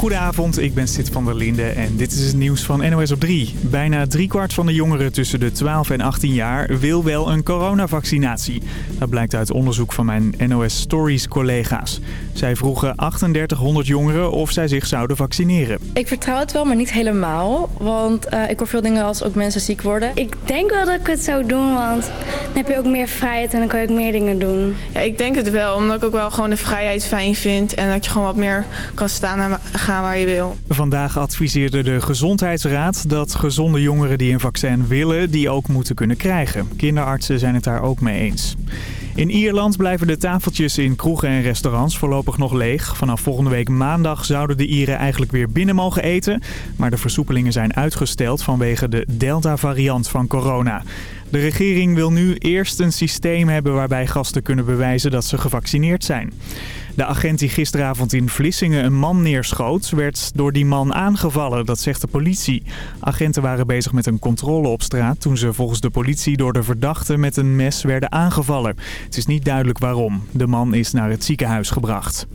Goedenavond, ik ben Sid van der Linde en dit is het nieuws van NOS op 3. Bijna driekwart van de jongeren tussen de 12 en 18 jaar wil wel een coronavaccinatie. Dat blijkt uit onderzoek van mijn NOS Stories collega's. Zij vroegen 3800 jongeren of zij zich zouden vaccineren. Ik vertrouw het wel, maar niet helemaal. Want uh, ik hoor veel dingen als ook mensen ziek worden. Ik denk wel dat ik het zou doen, want dan heb je ook meer vrijheid en dan kan je ook meer dingen doen. Ja, ik denk het wel, omdat ik ook wel gewoon de vrijheid fijn vind. En dat je gewoon wat meer kan staan en gaan waar je wil. Vandaag adviseerde de Gezondheidsraad dat gezonde jongeren die een vaccin willen, die ook moeten kunnen krijgen. Kinderartsen zijn het daar ook mee eens. In Ierland blijven de tafeltjes in kroegen en restaurants voorlopig nog leeg. Vanaf volgende week maandag zouden de Ieren eigenlijk weer binnen mogen eten. Maar de versoepelingen zijn uitgesteld vanwege de Delta-variant van corona. De regering wil nu eerst een systeem hebben waarbij gasten kunnen bewijzen dat ze gevaccineerd zijn. De agent die gisteravond in Vlissingen een man neerschoot, werd door die man aangevallen, dat zegt de politie. Agenten waren bezig met een controle op straat toen ze volgens de politie door de verdachte met een mes werden aangevallen. Het is niet duidelijk waarom. De man is naar het ziekenhuis gebracht.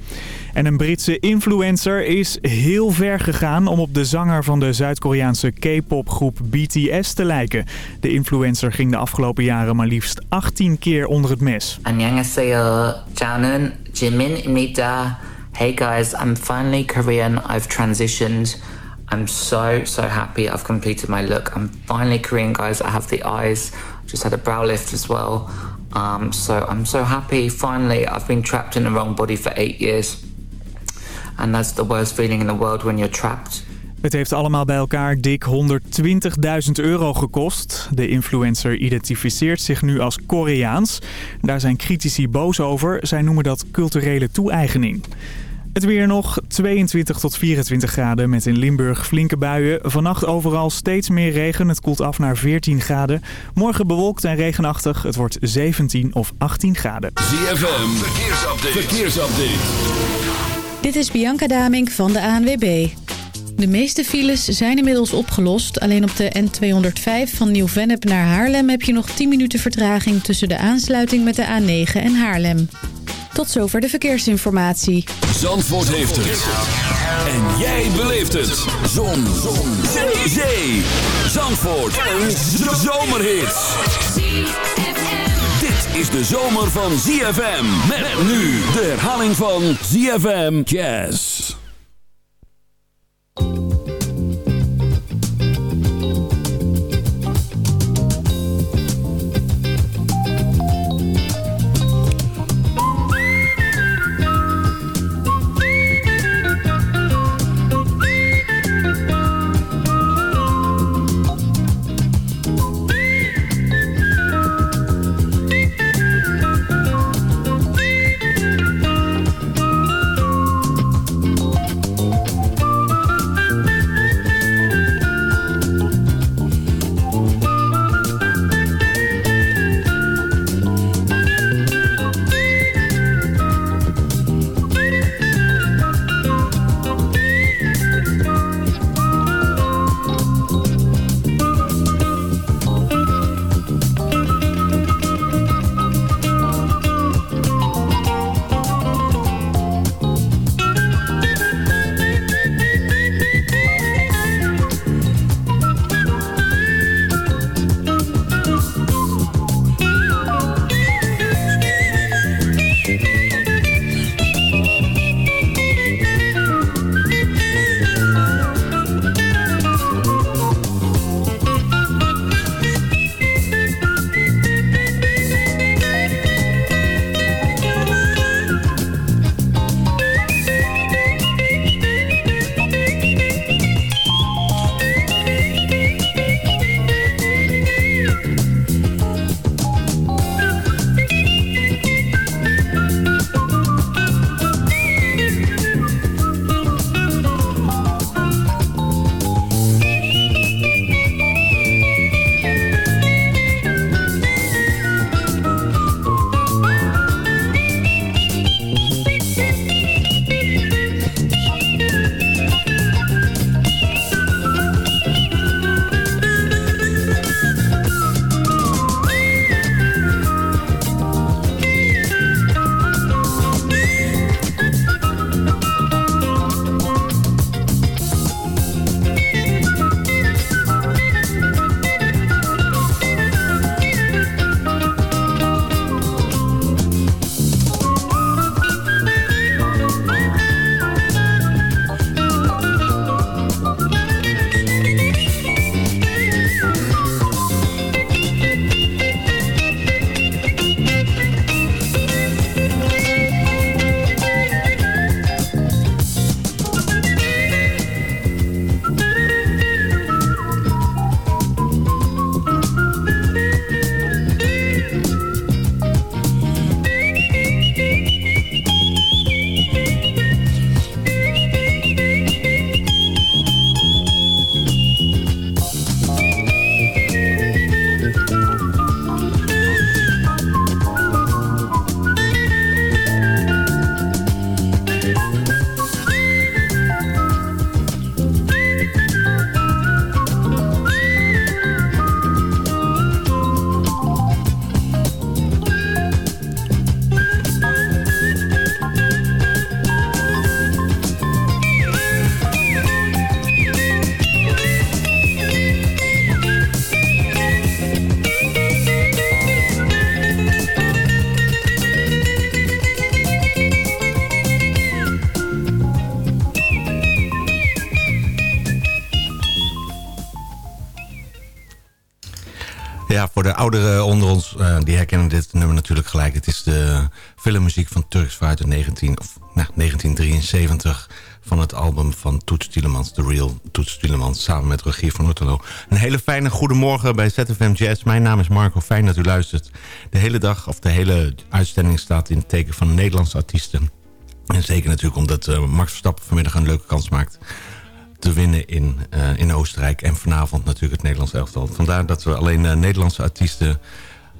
En een Britse influencer is heel ver gegaan om op de zanger van de Zuid-Koreaanse K-popgroep BTS te lijken. De influencer ging de afgelopen jaren maar liefst 18 keer onder het mes. 안녕하세요. 저는 Jimin imida, Hey guys, I'm finally Korean. I've transitioned. I'm so, so happy I've completed my look. I'm finally Korean, guys. I have the eyes. Just had a brow lift as well. Um, so I'm so happy. Finally, I've been trapped in the wrong body for eight years. And that's the worst feeling in the world when you're trapped Het heeft allemaal bij elkaar dik 120.000 euro gekost. De influencer identificeert zich nu als Koreaans. Daar zijn critici boos over. Zij noemen dat culturele toe-eigening. Het weer nog 22 tot 24 graden met in Limburg flinke buien. Vannacht overal steeds meer regen. Het koelt af naar 14 graden. Morgen bewolkt en regenachtig. Het wordt 17 of 18 graden. ZFM, verkeersupdate. verkeersupdate. Dit is Bianca Damink van de ANWB. De meeste files zijn inmiddels opgelost. Alleen op de N205 van Nieuw-Vennep naar Haarlem heb je nog 10 minuten vertraging tussen de aansluiting met de A9 en Haarlem. Tot zover de verkeersinformatie. Zandvoort heeft het. En jij beleeft het. Zon. Zon. Zee. Zee. Zandvoort. Een zomerhit. Dit is de zomer van ZFM. Met nu de herhaling van ZFM Jazz. Ja, onder ons, uh, die herkennen dit nummer natuurlijk gelijk. Het is de filmmuziek van Turks in 19, of, nou, 1973 van het album van Toets Tielemans, The Real Toets Tielemans, samen met Rogier van Otterlo. Een hele fijne goedemorgen bij ZFM Jazz. Mijn naam is Marco, fijn dat u luistert. De hele dag, of de hele uitzending staat in het teken van Nederlandse artiesten. En zeker natuurlijk omdat uh, Max Verstappen vanmiddag een leuke kans maakt te winnen in, uh, in Oostenrijk. En vanavond natuurlijk het Nederlands elftal. Vandaar dat we alleen uh, Nederlandse artiesten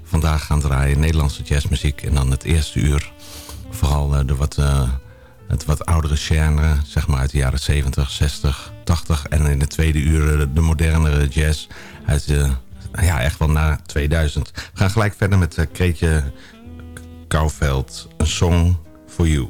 vandaag gaan draaien. Nederlandse jazzmuziek. En dan het eerste uur vooral de wat het wat oudere genre, zeg maar uit de jaren 70, 60, 80. En in de tweede uur de modernere jazz uit ja, echt wel na 2000. We gaan gelijk verder met Kreetje Kouwveld, een song for you.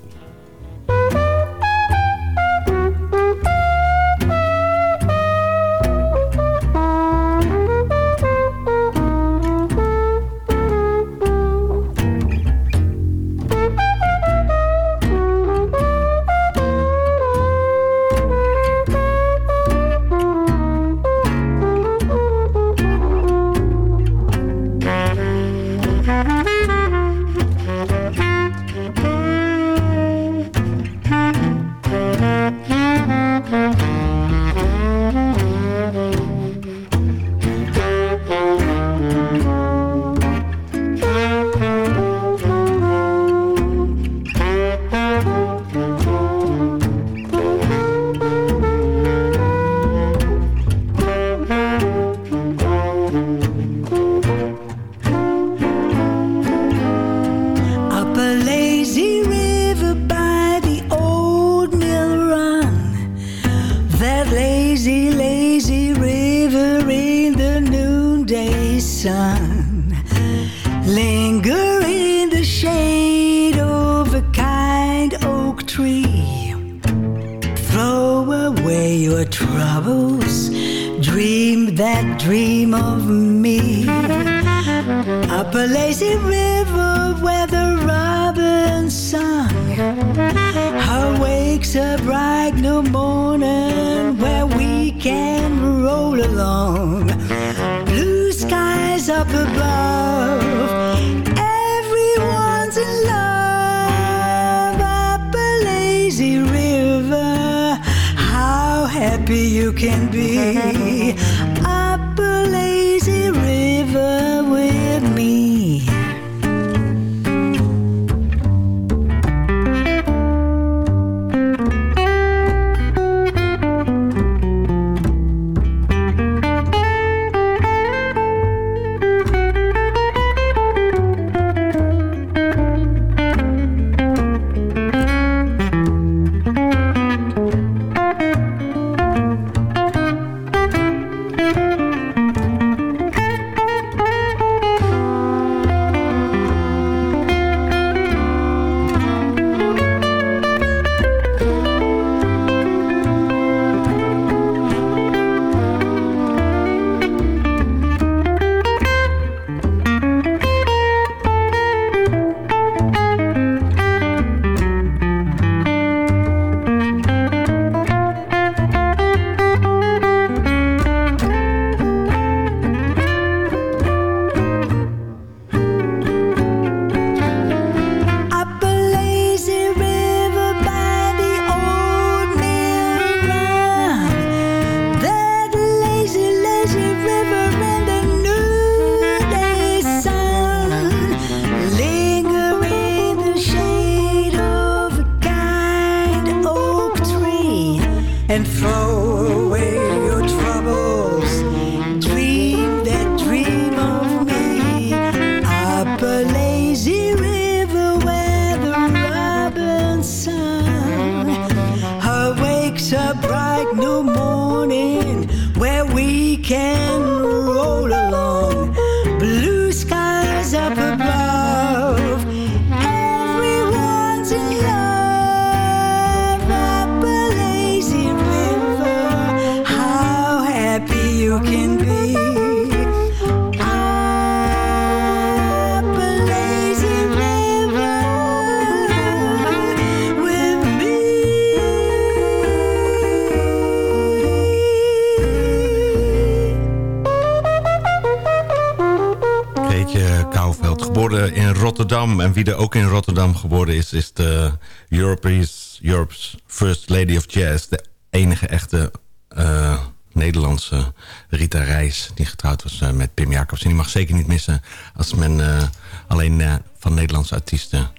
En wie er ook in Rotterdam geboren is... is de Europe's, Europe's First Lady of Jazz. De enige echte uh, Nederlandse Rita Reis... die getrouwd was uh, met Pim Jacobs. En die mag zeker niet missen als men uh, alleen van Nederlandse artiesten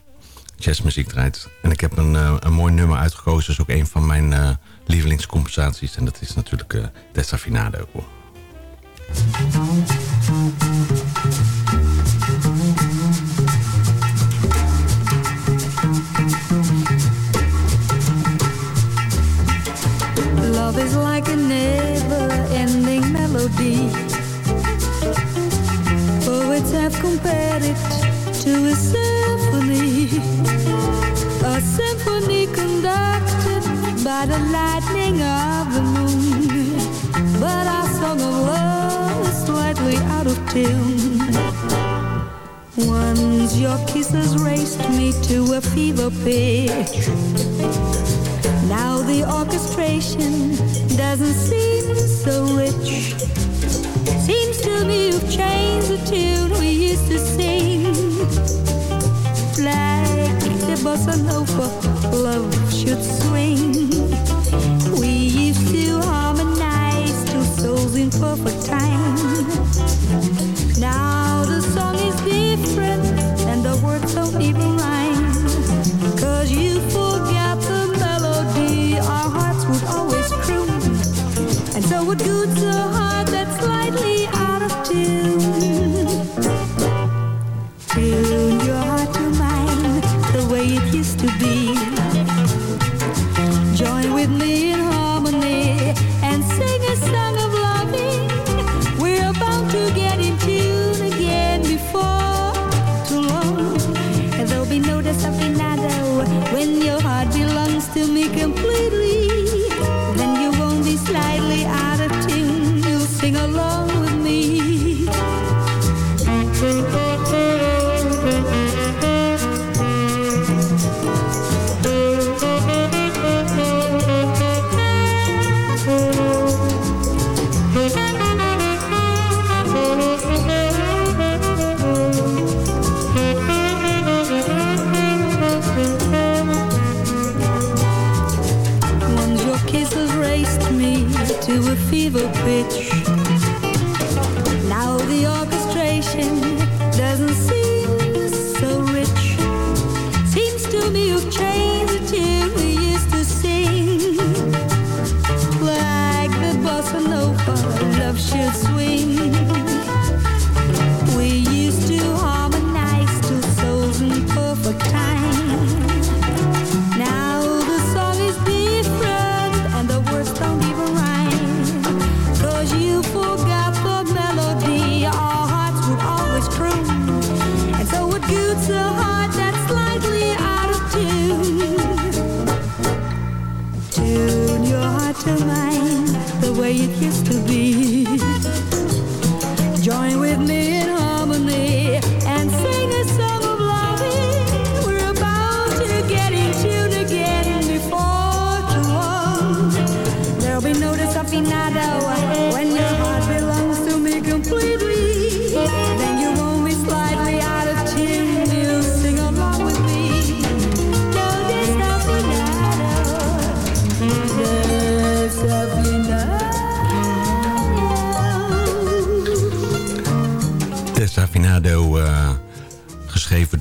jazzmuziek draait. En ik heb een, een mooi nummer uitgekozen. Dat is ook een van mijn lievelingscompensaties. En dat is natuurlijk Desafinado. Love have compared it to a symphony. A symphony conducted by the lightning of the moon. But our song of love is slightly out of tune. Once your kisses raced me to a fever pitch. Now the orchestration doesn't seem so rich. Seems to me you've changed the tune we used to sing. Like the bossa nova, love should swing. We used to harmonize two souls in perfect time. Now mine the way it used to be. Join with me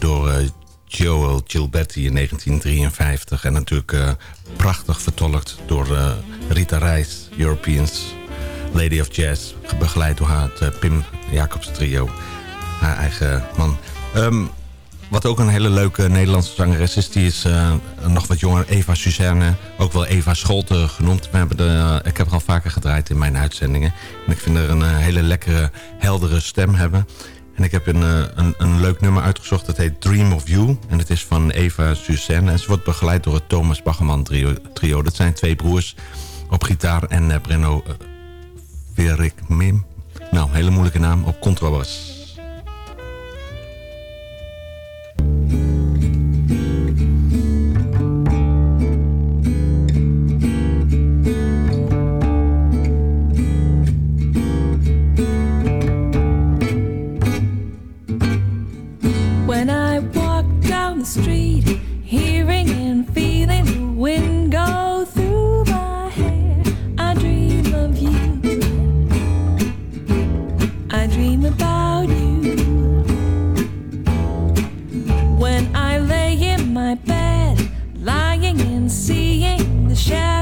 door uh, Joel Gilberti in 1953. En natuurlijk uh, prachtig vertolkt door Rita Reis, Europeans, Lady of Jazz. Begeleid door haar Pim Jacobs trio, haar eigen man. Um, wat ook een hele leuke Nederlandse zangeres is, die is nog wat jonger. Eva Suzanne, ook wel Eva Scholte genoemd. We hebben de, ik heb haar al vaker gedraaid in mijn uitzendingen. En ik vind haar een hele lekkere, heldere stem hebben. En ik heb een, een, een, leuk nummer uitgezocht. Dat heet Dream of You. En het is van Eva Suzanne. En ze wordt begeleid door het Thomas Baggerman trio. trio. Dat zijn twee broers op gitaar. En uh, Brenno uh, Verik Mim. Nou, hele moeilijke naam. Op contrabas. street, hearing and feeling the wind go through my hair. I dream of you. I dream about you. When I lay in my bed, lying and seeing the shadow.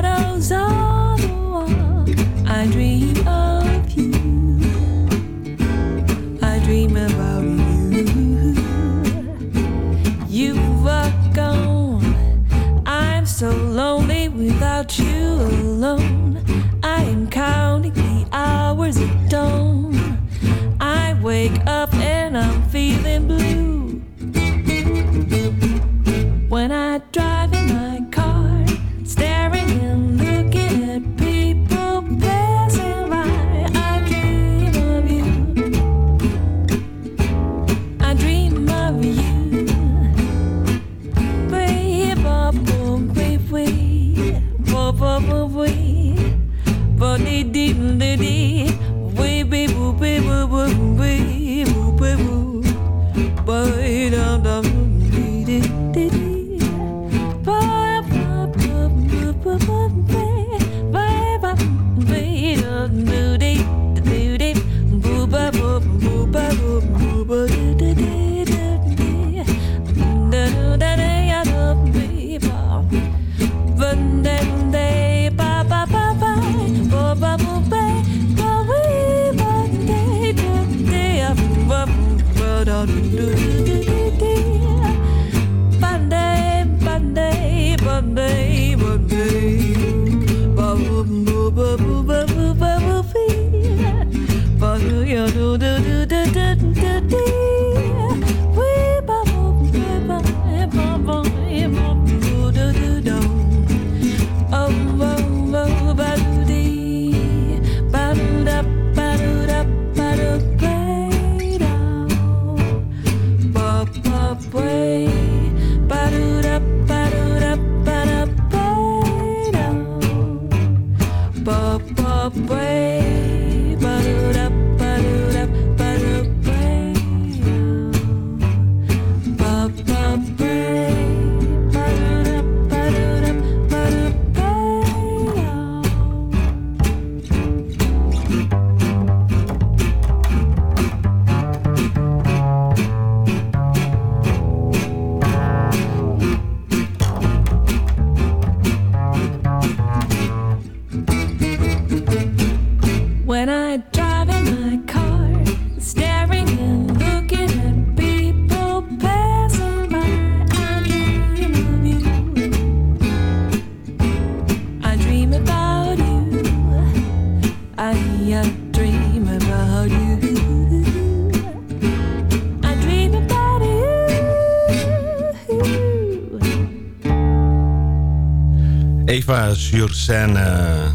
Sur scène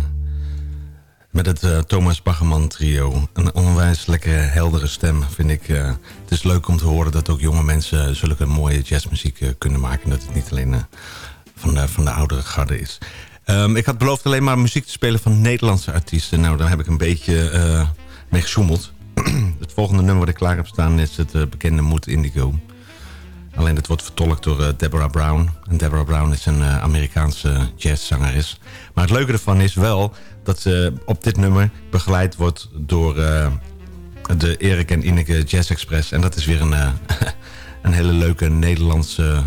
met het eh, Thomas Baggerman trio. Een onwijs lekkere, heldere stem, vind ik. eh. het is leuk om te horen dat ook jonge mensen zulke mooie jazzmuziek eh, kunnen maken. Dat het niet alleen eh, van, de, van de oudere garde is. Ehm, ik had beloofd alleen maar muziek te spelen van Nederlandse artiesten. Nou, daar heb ik een beetje eh, mee gesjoemeld. het volgende nummer wat ik klaar heb staan is het eh, bekende Moed Indigo. Alleen het wordt vertolkt door eh, Deborah Brown. En Deborah Brown is een eh, Amerikaanse jazzzangeres. Maar het leuke ervan is wel dat ze op dit nummer begeleid wordt door eh, de Erik en Ineke Jazz Express. En dat is weer een, een hele leuke Nederlandse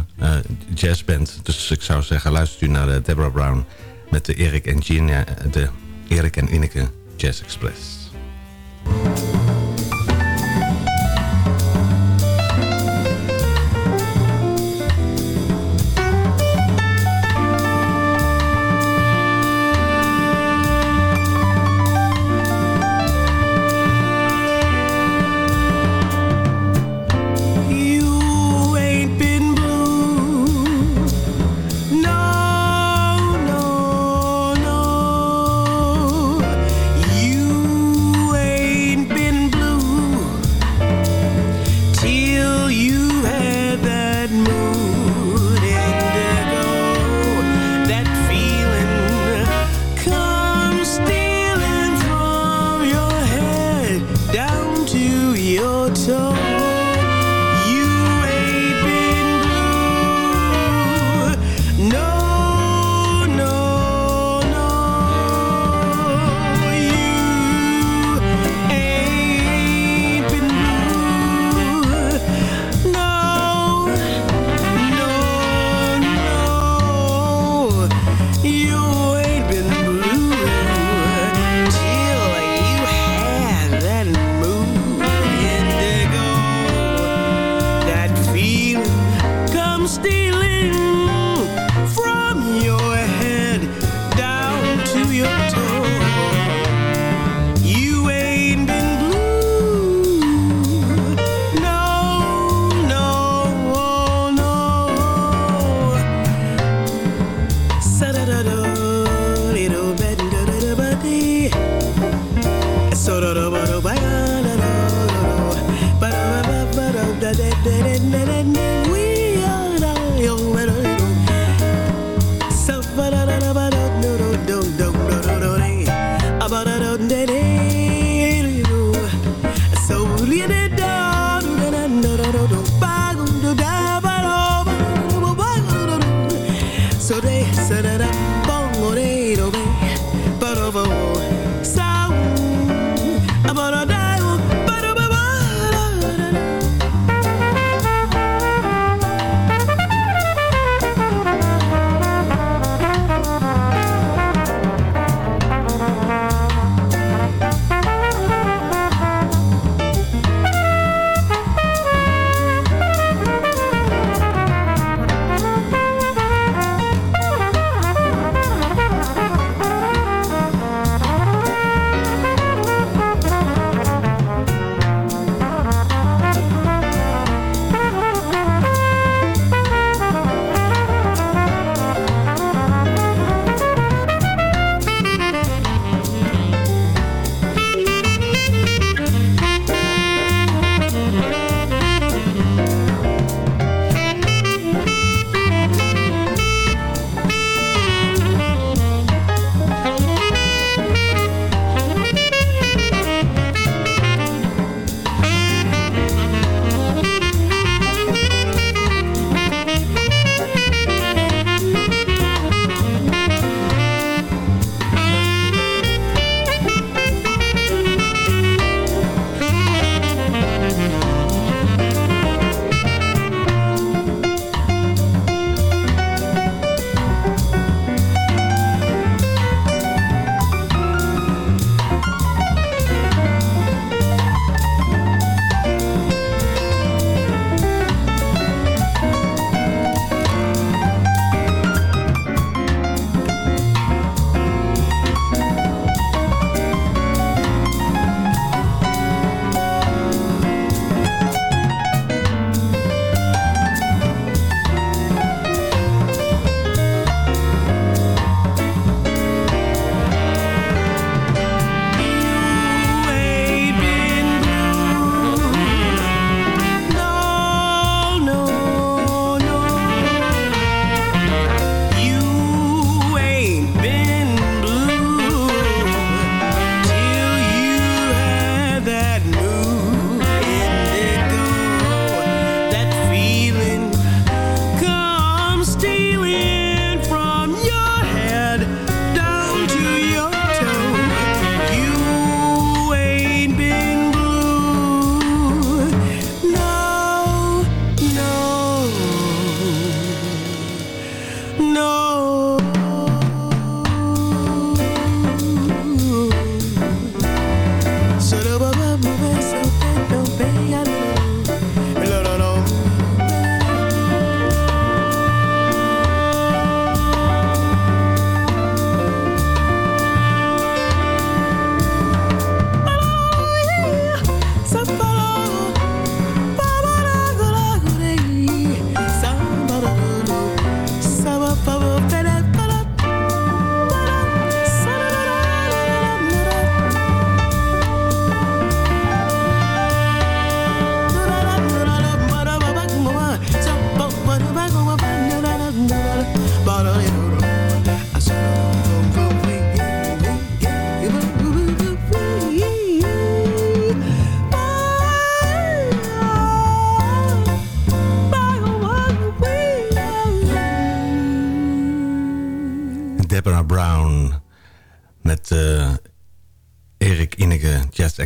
jazzband. Dus ik zou zeggen, luistert u naar de Deborah Brown met de Erik en, Gina, de Erik en Ineke Jazz Express.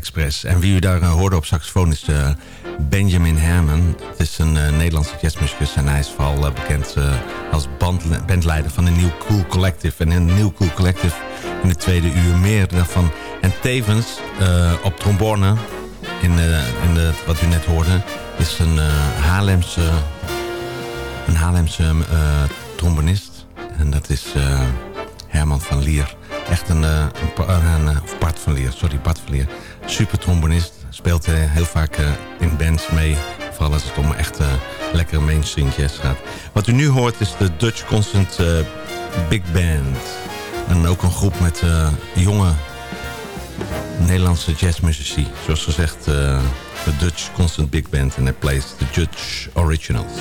Express. En wie u daar uh, hoorde op saxofoon is uh, Benjamin Herman. Het is een Nederlandse jazzmuzikus en hij is vooral bekend als band, bandleider van de New Cool Collective. En in de New Cool Collective in de tweede uur meer daarvan. En tevens op trombone, in, in de, wat u net hoorde, is een Haarlemse, een Haarlemse trombonist. En dat is Herman van Lier. Echt een, een, Bart van Leer, sorry, Bart van Leer. Super trombonist. Speelt uh, heel vaak in bands mee. Vooral als het om echt lekkere mainstream jazz gaat. Wat u nu hoort is de Dutch Constant Big Band. En ook een groep met jonge Nederlandse jazzmuzici. Zoals gezegd, de Dutch Constant Big Band. En hij plays the Dutch Originals.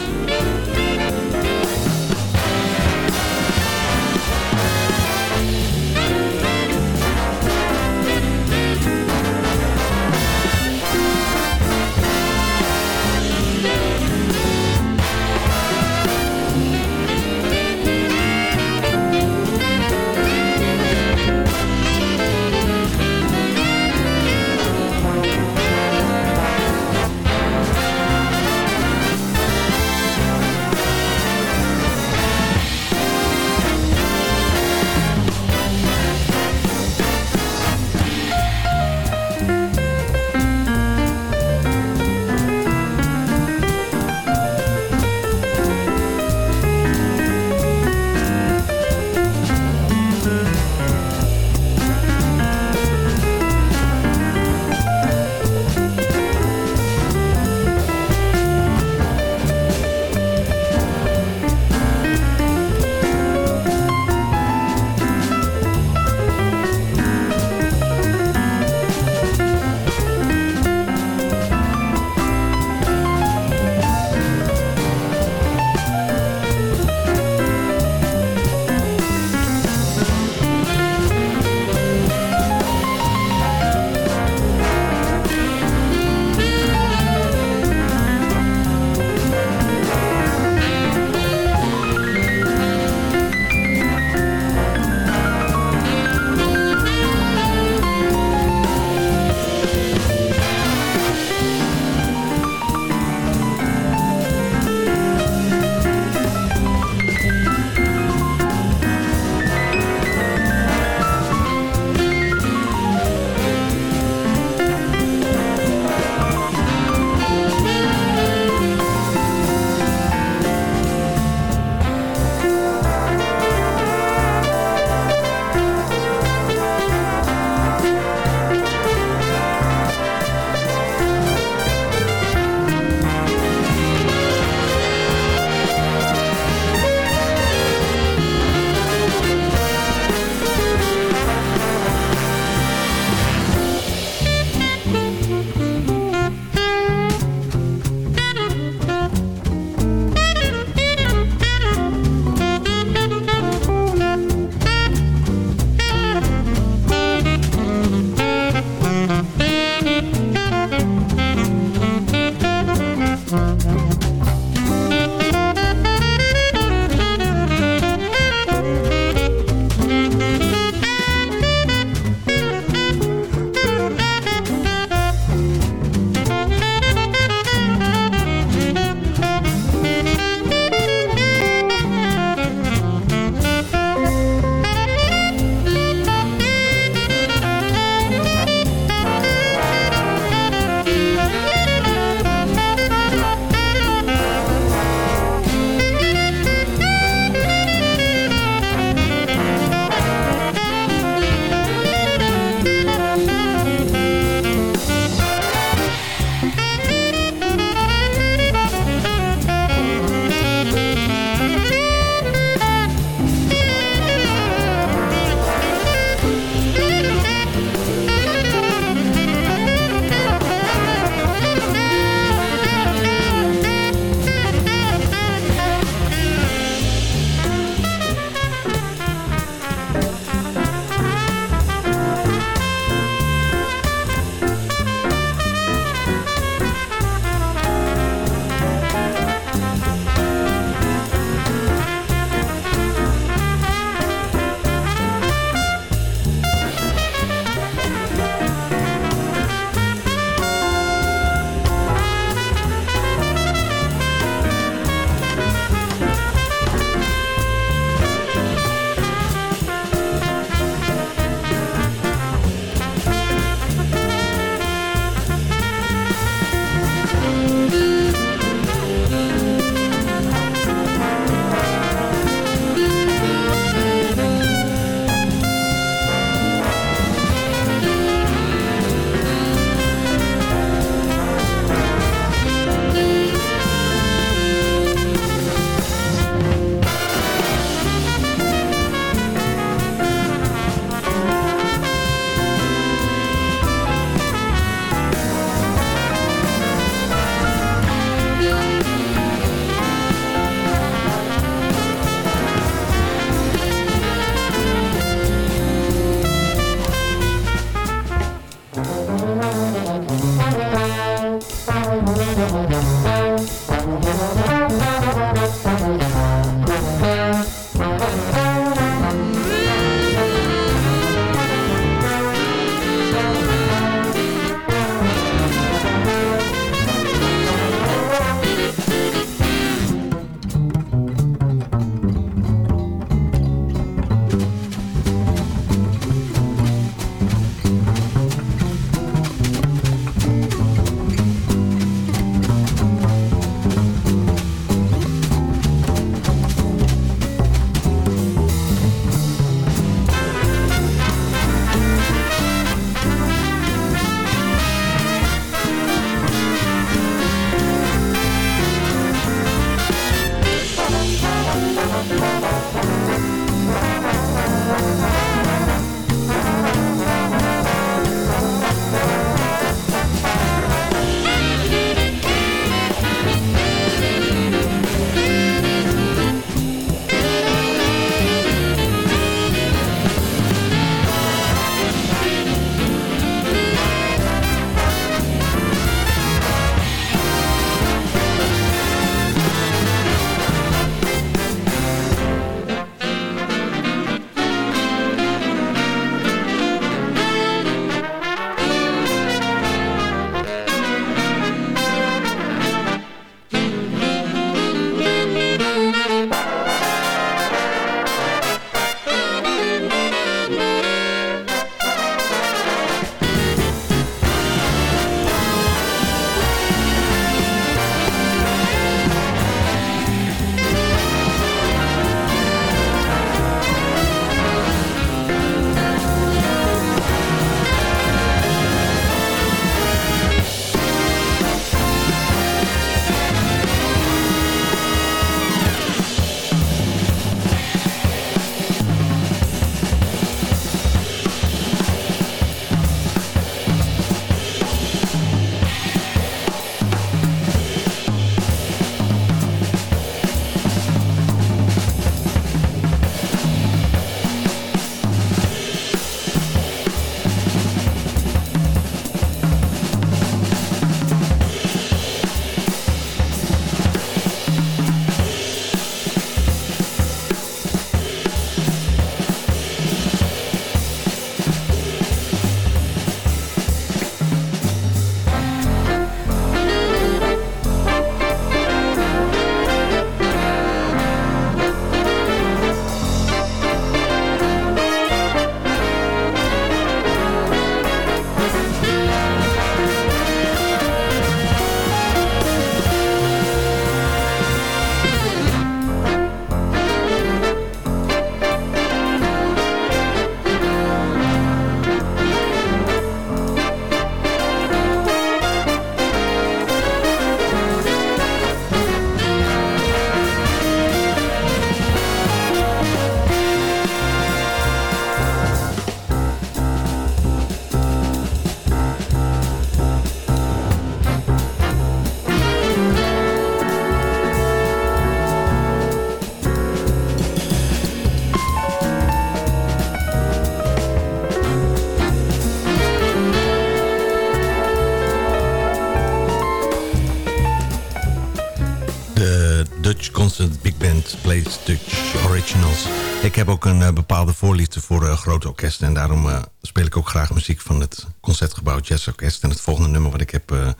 Ook een uh, bepaalde voorliefde voor uh, grote orkesten. En daarom uh, speel ik ook graag muziek van het Concertgebouw Jazz Orkest. En het volgende nummer wat ik heb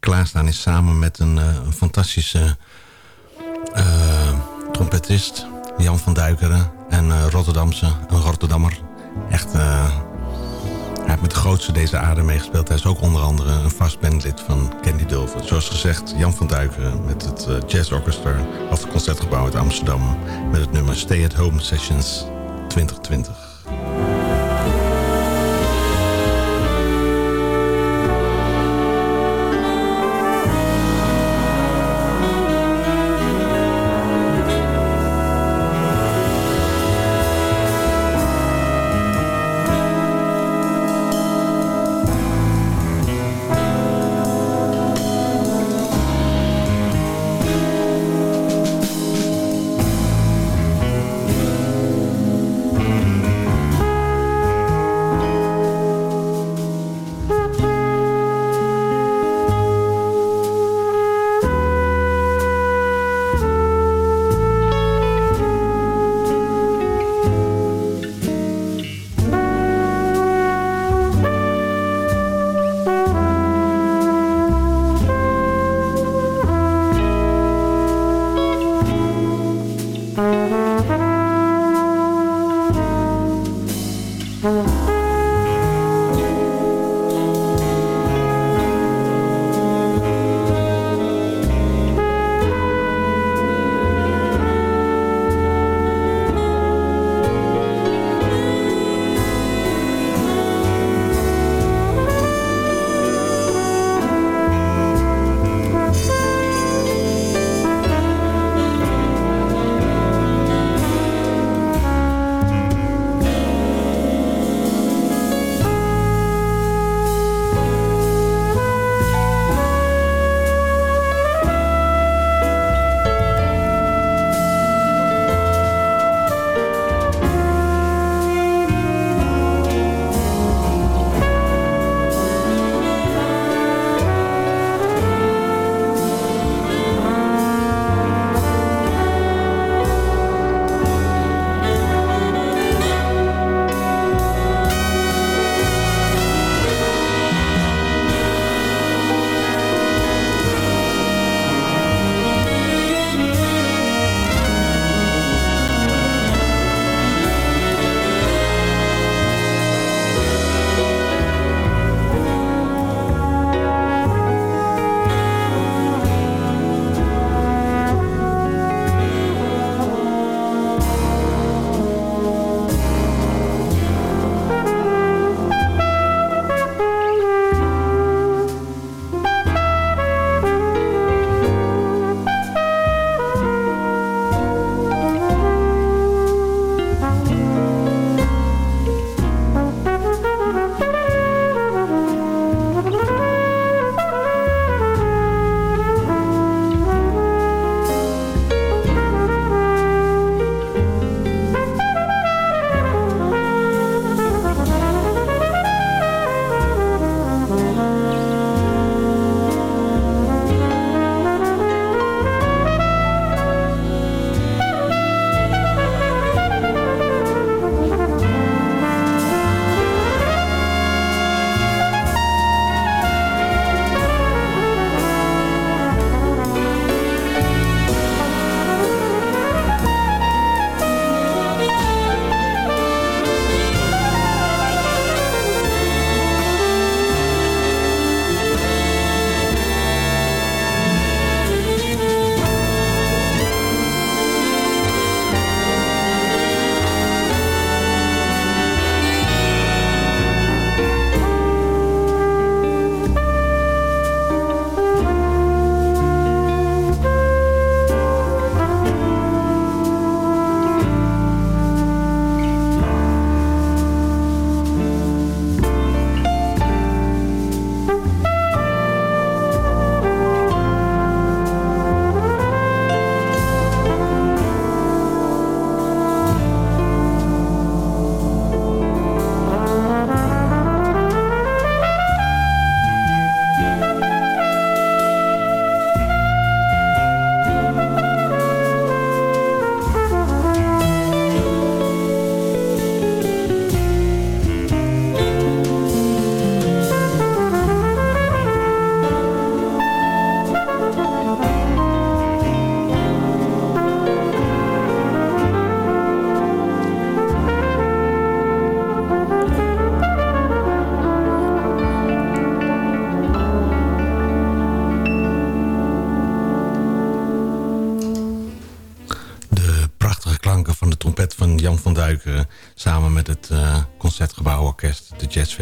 klaarstaan is samen met een, een fantastische trompetist. Jan van Duikeren. En Rotterdamse, een Rotterdammer. Echt hij heeft met de grootste deze aarde meegespeeld. Hij is ook onder andere een vast bandlid van Candy Dulver. Zoals gezegd, Jan van Duiken met het uh, Jazz Orchestra... of het Concertgebouw uit Amsterdam... met het nummer Stay at Home Sessions 2020.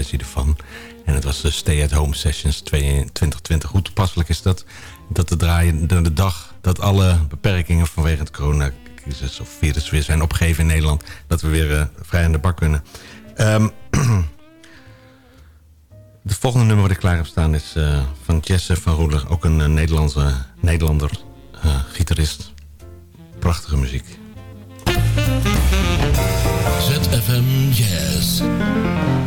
Jazzversie ervan. En het was de Stay at Home Sessions 2020. Hoe toepasselijk is dat? Dat te draaien de dag dat alle beperkingen vanwege het coronacrisis of virus weer zijn opgegeven in Nederland. Dat we weer uh, vrij aan de bak kunnen. Um, de volgende nummer wat ik klaar heb staan is uh, van Jesse van Roeler. Ook een uh, Nederlandse, Nederlander gitarist. Prachtige muziek. ZFM Jazz. Ja,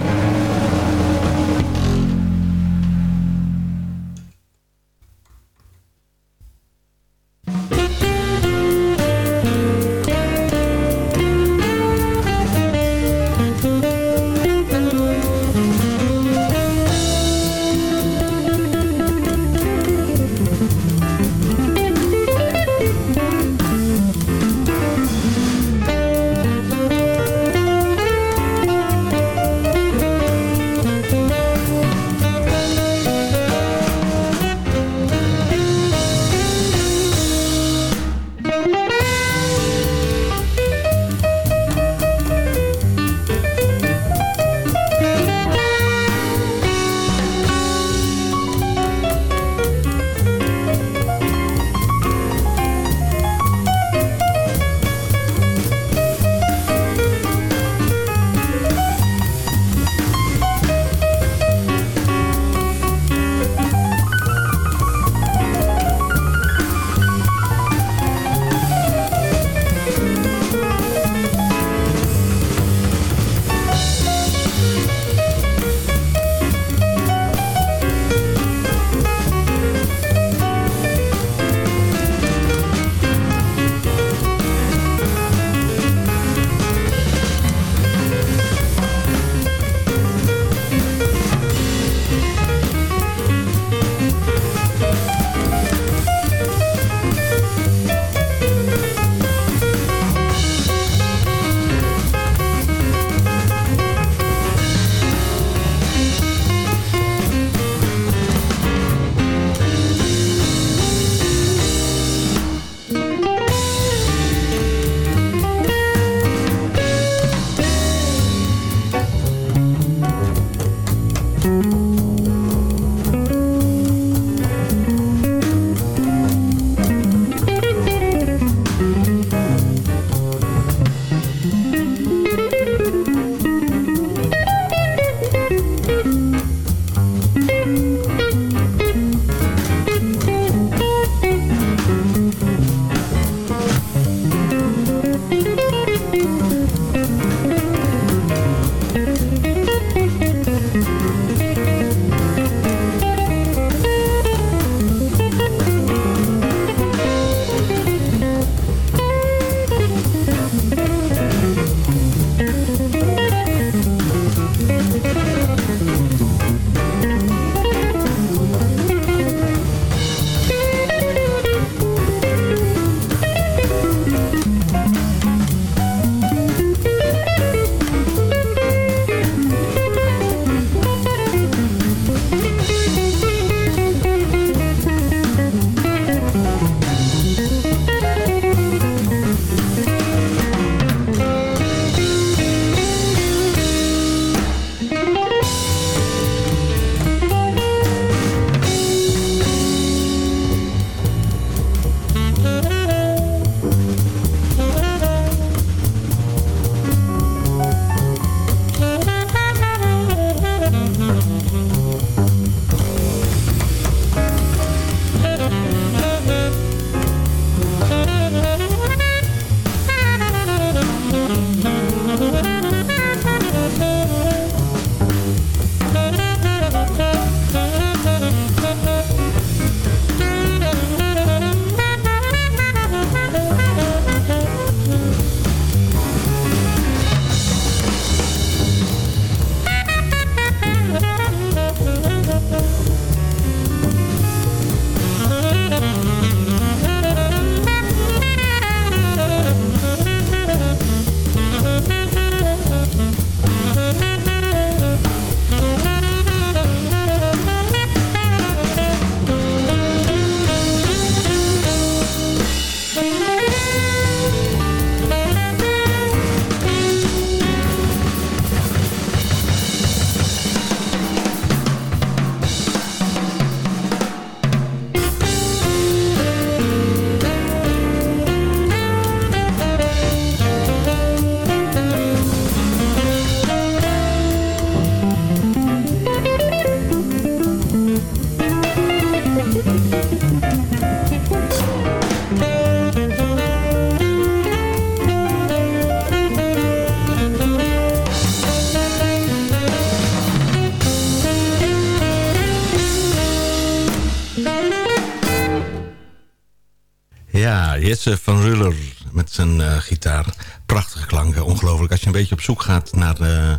Jesse van Ruller met zijn eh, gitaar. Prachtige klanken, ongelooflijk. Als je een beetje op zoek gaat naar, uh,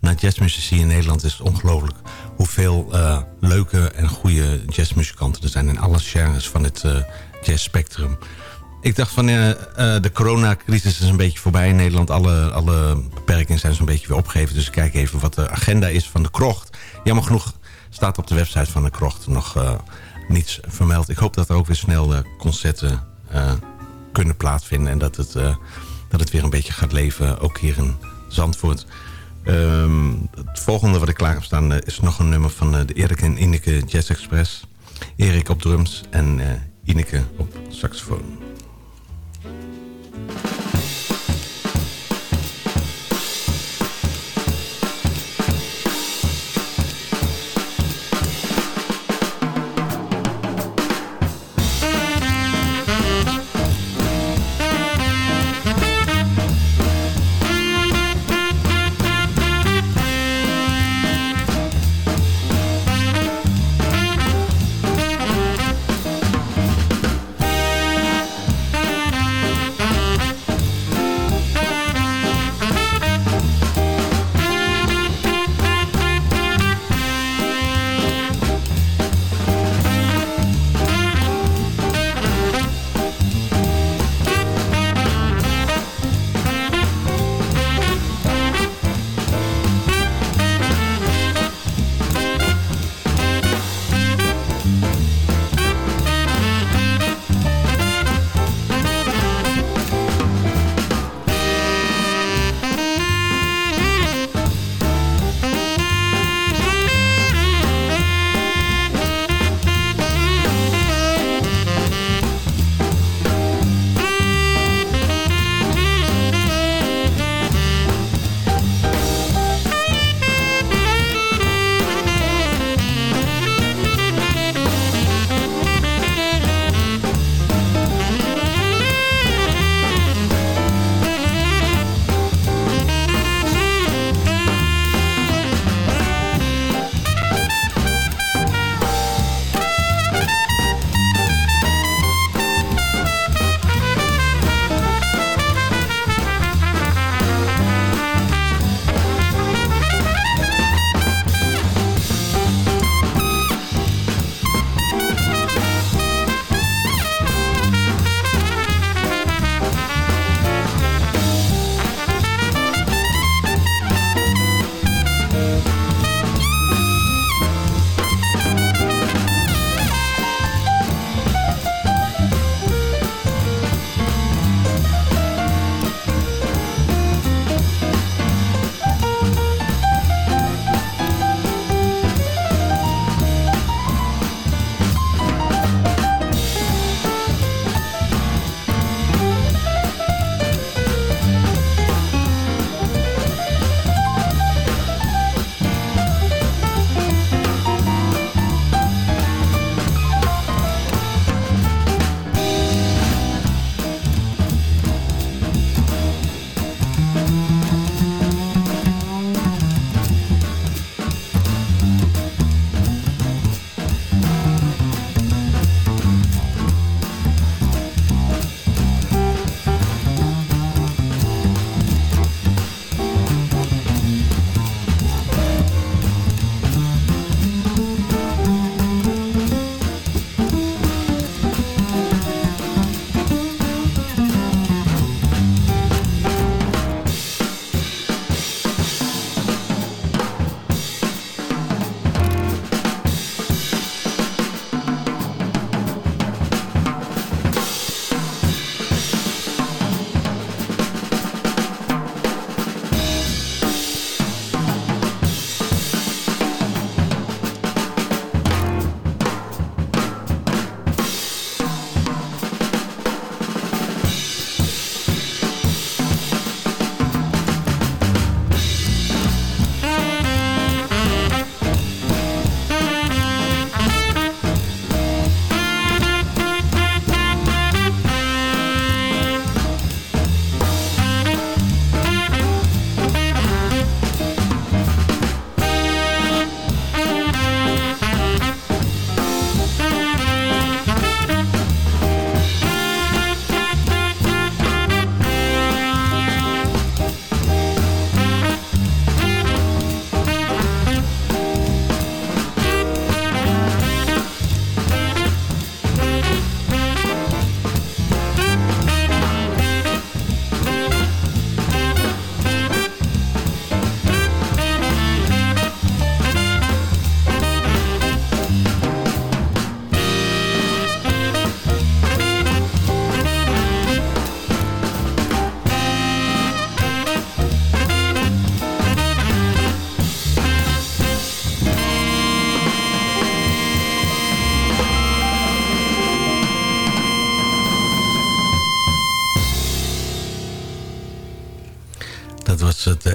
naar in Nederland... is het ongelooflijk hoeveel uh, leuke en goede jazzmuzikanten er zijn... in alle genres van het jazzspectrum. Ik dacht van de coronacrisis is een beetje voorbij in Nederland. Alle, alle beperkingen zijn zo'n beetje weer opgegeven. Dus kijk even wat de agenda is van de krocht. Jammer genoeg staat op de website van de krocht nog niets vermeld. Ik hoop dat er ook weer snel concerten uh, kunnen plaatsvinden. En dat het, uh, dat het weer een beetje gaat leven, ook hier in Zandvoort. Um, het volgende wat ik klaar heb staan is nog een nummer van de Erik en Ineke Jazz Express. Erik op drums en Ineke op saxofoon.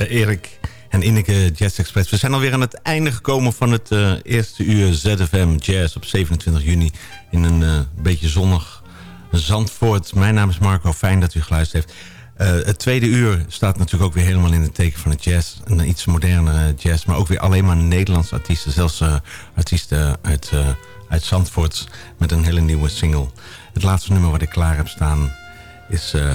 Erik en Ineke Jazz Express. We zijn alweer aan het einde gekomen van het eh, eerste uur ZFM Jazz op 27 juni. In een eh, beetje zonnig Zandvoort. Mijn naam is Marco, fijn dat u geluisterd heeft. Eh, het tweede uur staat natuurlijk ook weer helemaal in het teken van het jazz. Een iets modernere jazz, maar ook weer alleen maar Nederlandse artiesten. Zelfs eh, artiesten uit, eh, uit Zandvoort met een hele nieuwe single. Het laatste nummer wat ik klaar heb staan is eh,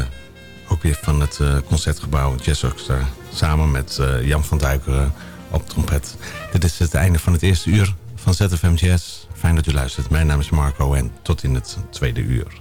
ook weer van het eh, Concertgebouw Jazz Orchestra. Samen met eh, Jan van Duikeren op trompet. Dit is het einde van het eerste uur van ZFM Jazz. Fijn dat u luistert. Mijn naam is Marco en tot in het tweede uur.